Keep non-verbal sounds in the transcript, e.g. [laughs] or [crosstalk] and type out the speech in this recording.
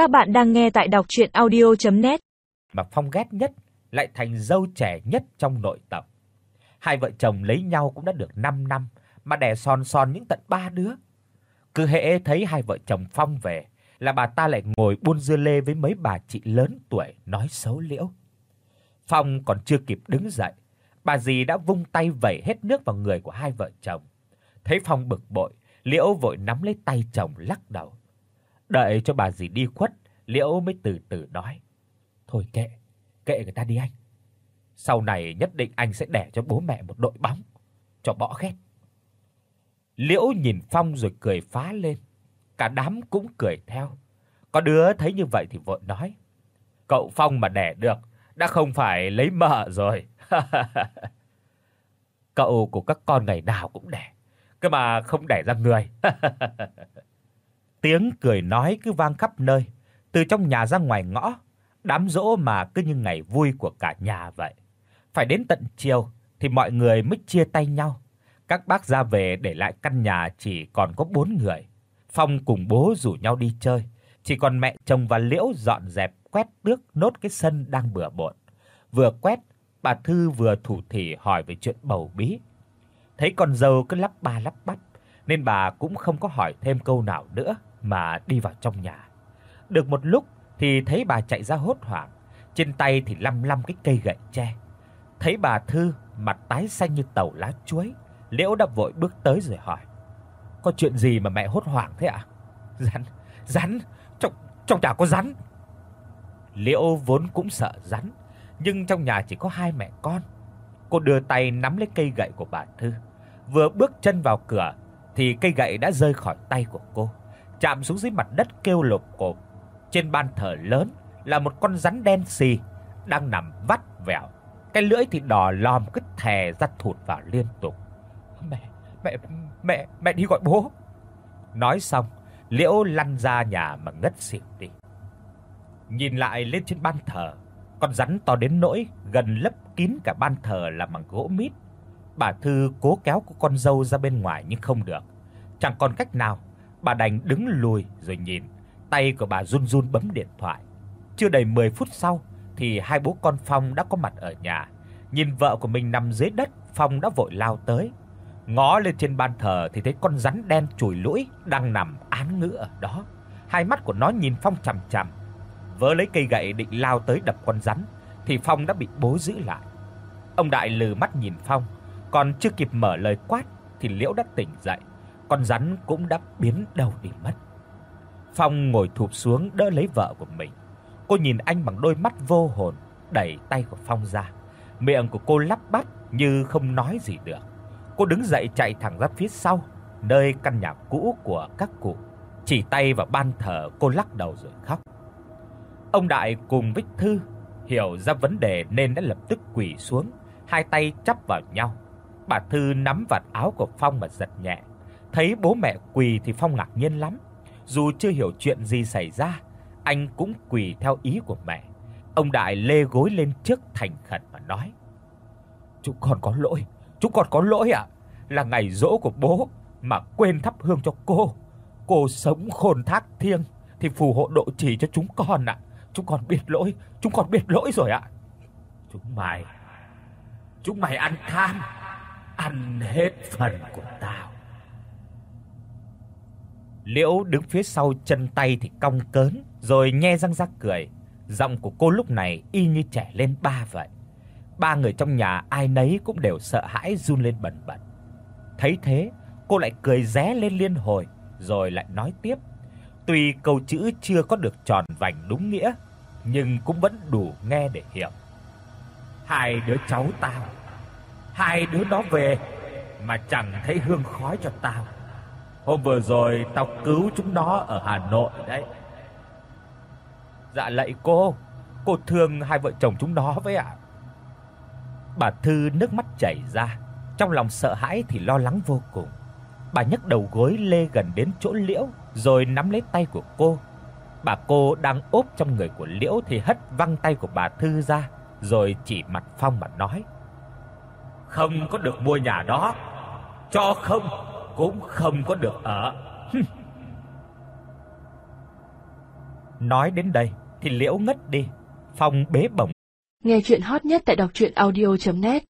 Các bạn đang nghe tại đọc audio net Mà Phong ghét nhất lại thành dâu trẻ nhất trong nội tộc. Hai vợ chồng lấy nhau cũng đã được 5 năm mà đẻ son son những tận 3 đứa. Cứ hễ thấy hai vợ chồng Phong về là bà ta lại ngồi buôn dưa lê với mấy bà chị lớn tuổi nói xấu Liễu. Phong còn chưa kịp đứng dậy, bà dì đã vung tay vẩy hết nước vào người của hai vợ chồng. Thấy Phong bực bội, Liễu vội nắm lấy tay chồng lắc đầu. Đợi cho bà dì đi khuất, Liễu mới từ từ nói: "Thôi kệ, kệ người ta đi anh. Sau này nhất định anh sẽ đẻ cho bố mẹ một đội bóng, cho bỏ ghét." Liễu nhìn Phong rồi cười phá lên. Cả đám cũng cười theo. Có đứa thấy như vậy thì vội nói: "Cậu Phong mà đẻ được đã không phải lấy mợ rồi." [laughs] Cậu của các con ngày nào cũng đẻ, cơ mà không đẻ ra người. [laughs] Tiếng cười nói cứ vang khắp nơi, từ trong nhà ra ngoài ngõ, đám dỗ mà cứ như ngày vui của cả nhà vậy. Phải đến tận chiều thì mọi người mới chia tay nhau. Các bác ra về để lại căn nhà chỉ còn có 4 người. Phong cùng bố rủ nhau đi chơi, chỉ còn mẹ chồng và Liễu dọn dẹp quét tước nốt cái sân đang bừa bộn. Vừa quét, bà Thư vừa thủ thỉ hỏi về chuyện bầu bí. Thấy con dâu cứ lắp ba lắp bắp nên bà cũng không có hỏi thêm câu nào nữa mà đi vào trong nhà. Được một lúc thì thấy bà chạy ra hốt hoảng, trên tay thì lăm lăm cái cây gậy tre. Thấy bà Thư mặt tái xanh như tàu lá chuối, Liễu đập vội bước tới rồi hỏi: "Có chuyện gì mà mẹ hốt hoảng thế ạ?" "Rắn, rắn, trong trong nhà có rắn." Liễu vốn cũng sợ rắn, nhưng trong nhà chỉ có hai mẹ con. Cô đưa tay nắm lấy cây gậy của bà Thư, vừa bước chân vào cửa thì cây gậy đã rơi khỏi tay của cô, chạm xuống dưới mặt đất kêu lộp cộp. Trên ban thờ lớn là một con rắn đen xì đang nằm vắt vẻo, cái lưỡi thì đỏ lòm cứ thè ra thụt vào liên tục. "Mẹ, mẹ, mẹ, mẹ đi gọi bố." Nói xong, Liễu lăn ra nhà mà ngất xỉu đi. Nhìn lại lên trên ban thờ, con rắn to đến nỗi gần lấp kín cả ban thờ là bằng gỗ mít. Bà Thư cố kéo cô con dâu ra bên ngoài nhưng không được. Chẳng còn cách nào, bà đành đứng lùi rồi nhìn, tay của bà run run bấm điện thoại. Chưa đầy 10 phút sau thì hai bố con Phong đã có mặt ở nhà. Nhìn vợ của mình nằm dưới đất, Phong đã vội lao tới. Ngó lên trên ban thờ thì thấy con rắn đen chùi lũi đang nằm án ngữ ở đó. Hai mắt của nó nhìn Phong chằm chằm. Vớ lấy cây gậy định lao tới đập con rắn thì Phong đã bị bố giữ lại. Ông Đại lừ mắt nhìn Phong, còn chưa kịp mở lời quát thì Liễu đã tỉnh dậy, con rắn cũng đã biến đâu đi mất. Phong ngồi thụp xuống đỡ lấy vợ của mình. Cô nhìn anh bằng đôi mắt vô hồn, đẩy tay của Phong ra. Miệng của cô lắp bắp như không nói gì được. Cô đứng dậy chạy thẳng ra phía sau, nơi căn nhà cũ của các cụ. Chỉ tay vào ban thờ, cô lắc đầu rồi khóc. Ông Đại cùng Vích Thư hiểu ra vấn đề nên đã lập tức quỳ xuống, hai tay chắp vào nhau. Bà Thư nắm vạt áo của Phong mà giật nhẹ. Thấy bố mẹ quỳ thì Phong ngạc nhiên lắm. Dù chưa hiểu chuyện gì xảy ra, anh cũng quỳ theo ý của mẹ. Ông Đại lê gối lên trước thành khẩn mà nói: "Chúng con có lỗi, chúng con có lỗi ạ. Là ngày giỗ của bố mà quên thắp hương cho cô. Cô sống khôn thác thiêng thì phù hộ độ trì cho chúng con ạ. Chúng con biết lỗi, chúng con biết lỗi rồi ạ." Chúng mày Chúng mày ăn tham, ăn hết phần của ta Liễu đứng phía sau chân tay thì cong cớn, rồi nhe răng ra cười. Giọng của cô lúc này y như trẻ lên ba vậy. Ba người trong nhà ai nấy cũng đều sợ hãi run lên bần bật. Thấy thế, cô lại cười ré lên liên hồi, rồi lại nói tiếp. Tuy câu chữ chưa có được tròn vành đúng nghĩa, nhưng cũng vẫn đủ nghe để hiểu. Hai đứa cháu tao, hai đứa nó về mà chẳng thấy hương khói cho tao. Hôm vừa rồi tao cứu chúng nó ở Hà Nội đấy. Dạ lạy cô, cô thương hai vợ chồng chúng nó với ạ. Bà Thư nước mắt chảy ra, trong lòng sợ hãi thì lo lắng vô cùng. Bà nhấc đầu gối lê gần đến chỗ Liễu rồi nắm lấy tay của cô. Bà cô đang ốp trong người của Liễu thì hất văng tay của bà Thư ra, rồi chỉ mặt Phong mà nói: "Không có được mua nhà đó, cho không cũng không có được ở." Nói đến đây thì Liễu ngất đi, phòng bế bổng. Nghe truyện hot nhất tại doctruyenaudio.net